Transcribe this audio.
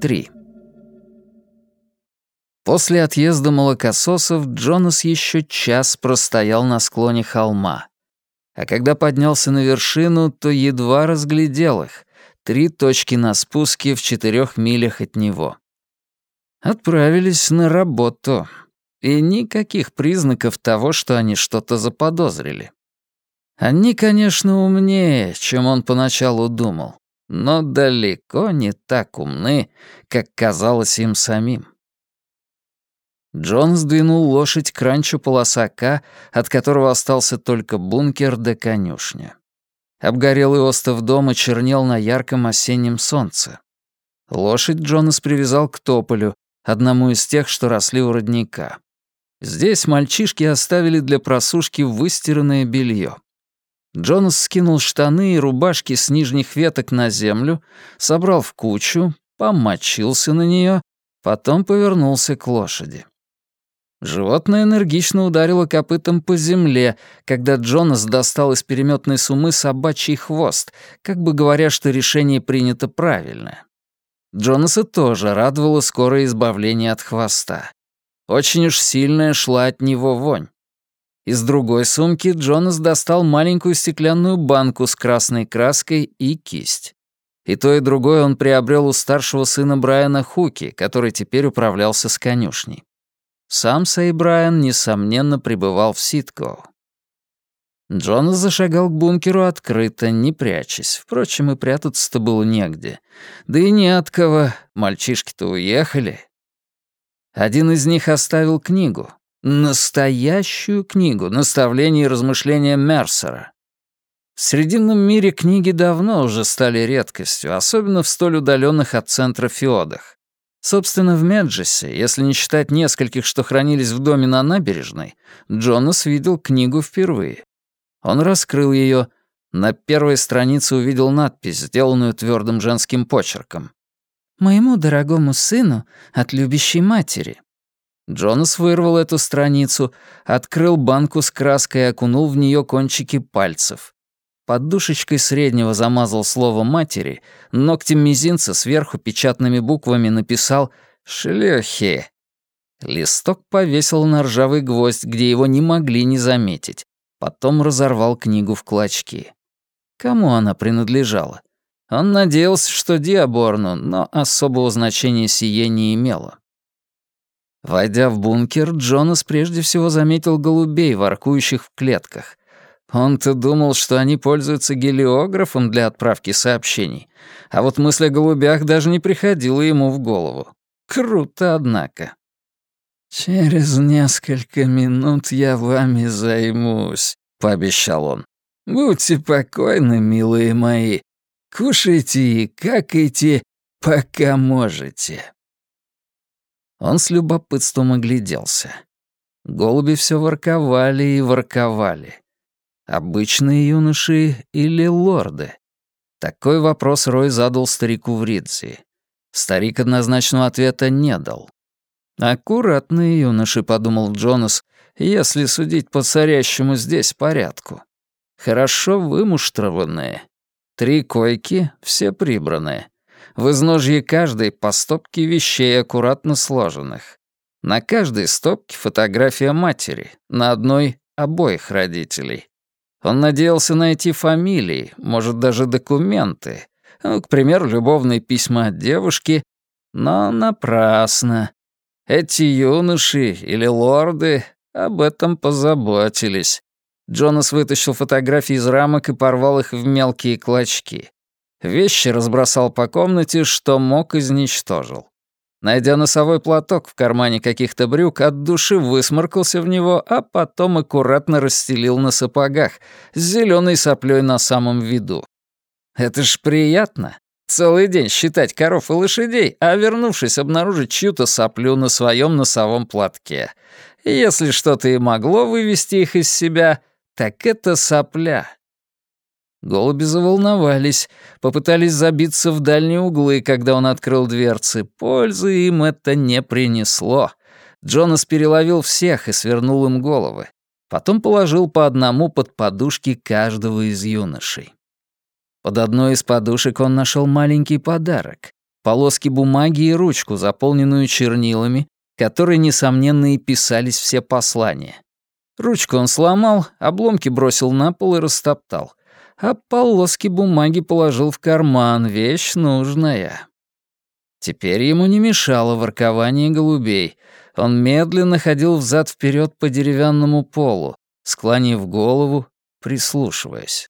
3. После отъезда молокососов Джонас еще час простоял на склоне холма. А когда поднялся на вершину, то едва разглядел их. Три точки на спуске в четырех милях от него. Отправились на работу. И никаких признаков того, что они что-то заподозрили. Они, конечно, умнее, чем он поначалу думал, но далеко не так умны, как казалось им самим. Джон сдвинул лошадь к ранчо полосака, от которого остался только бункер да конюшня. Обгорелый остов дома чернел на ярком осеннем солнце. Лошадь Джонас привязал к тополю, одному из тех, что росли у родника. Здесь мальчишки оставили для просушки выстиранное белье. Джонас скинул штаны и рубашки с нижних веток на землю, собрал в кучу, помочился на нее, потом повернулся к лошади. Животное энергично ударило копытом по земле, когда Джонас достал из переметной сумы собачий хвост, как бы говоря, что решение принято правильно. Джонаса тоже радовало скорое избавление от хвоста. Очень уж сильная шла от него вонь. Из другой сумки Джонас достал маленькую стеклянную банку с красной краской и кисть. И то, и другое он приобрел у старшего сына Брайана Хуки, который теперь управлялся с конюшней. Сам Сэй Брайан, несомненно, пребывал в Ситко. Джонас зашагал к бункеру открыто, не прячась. Впрочем, и прятаться-то было негде. Да и не от кого, мальчишки-то уехали. Один из них оставил книгу. Настоящую книгу наставлений и размышления Мерсера. В Срединном мире книги давно уже стали редкостью, особенно в столь удаленных от центра феодах. Собственно, в Меджесе, если не считать нескольких, что хранились в доме на набережной, Джонас видел книгу впервые. Он раскрыл ее. На первой странице увидел надпись, сделанную твердым женским почерком. «Моему дорогому сыну от любящей матери». Джонас вырвал эту страницу, открыл банку с краской и окунул в нее кончики пальцев. Подушечкой среднего замазал слово матери, ногтем мизинца сверху печатными буквами написал «Шлёхи». Листок повесил на ржавый гвоздь, где его не могли не заметить. Потом разорвал книгу в клочки. Кому она принадлежала? Он надеялся, что Диаборну, но особого значения сие не имело. Войдя в бункер, Джонас прежде всего заметил голубей, воркующих в клетках. Он-то думал, что они пользуются гелиографом для отправки сообщений, а вот мысль о голубях даже не приходила ему в голову. Круто, однако. «Через несколько минут я вами займусь», — пообещал он. «Будьте покойны, милые мои. Кушайте и какайте, пока можете». Он с любопытством огляделся. Голуби все ворковали и ворковали. Обычные юноши или лорды? Такой вопрос Рой задал старику в Ридзи. Старик однозначного ответа не дал. «Аккуратные юноши», — подумал Джонас, «если судить по царящему здесь порядку. Хорошо вымуштрованные. Три койки, все прибранные. В изножье каждой по стопке вещей, аккуратно сложенных. На каждой стопке фотография матери, на одной — обоих родителей. Он надеялся найти фамилии, может, даже документы. Ну, к примеру, любовные письма от девушки. Но напрасно. Эти юноши или лорды об этом позаботились. Джонас вытащил фотографии из рамок и порвал их в мелкие клочки. Вещи разбросал по комнате, что мог, изничтожил. Найдя носовой платок в кармане каких-то брюк, от души высморкался в него, а потом аккуратно расстелил на сапогах с зеленой соплей на самом виду. Это ж приятно. Целый день считать коров и лошадей, а вернувшись, обнаружить чью-то соплю на своем носовом платке. если что-то и могло вывести их из себя, так это сопля. Голуби заволновались, попытались забиться в дальние углы, когда он открыл дверцы. Пользы им это не принесло. Джонас переловил всех и свернул им головы. Потом положил по одному под подушки каждого из юношей. Под одной из подушек он нашел маленький подарок. полоски бумаги и ручку, заполненную чернилами, которые, несомненно, и писались все послания. Ручку он сломал, обломки бросил на пол и растоптал, а полоски бумаги положил в карман, вещь нужная. Теперь ему не мешало воркование голубей. Он медленно ходил взад-вперед по деревянному полу, склонив голову, прислушиваясь.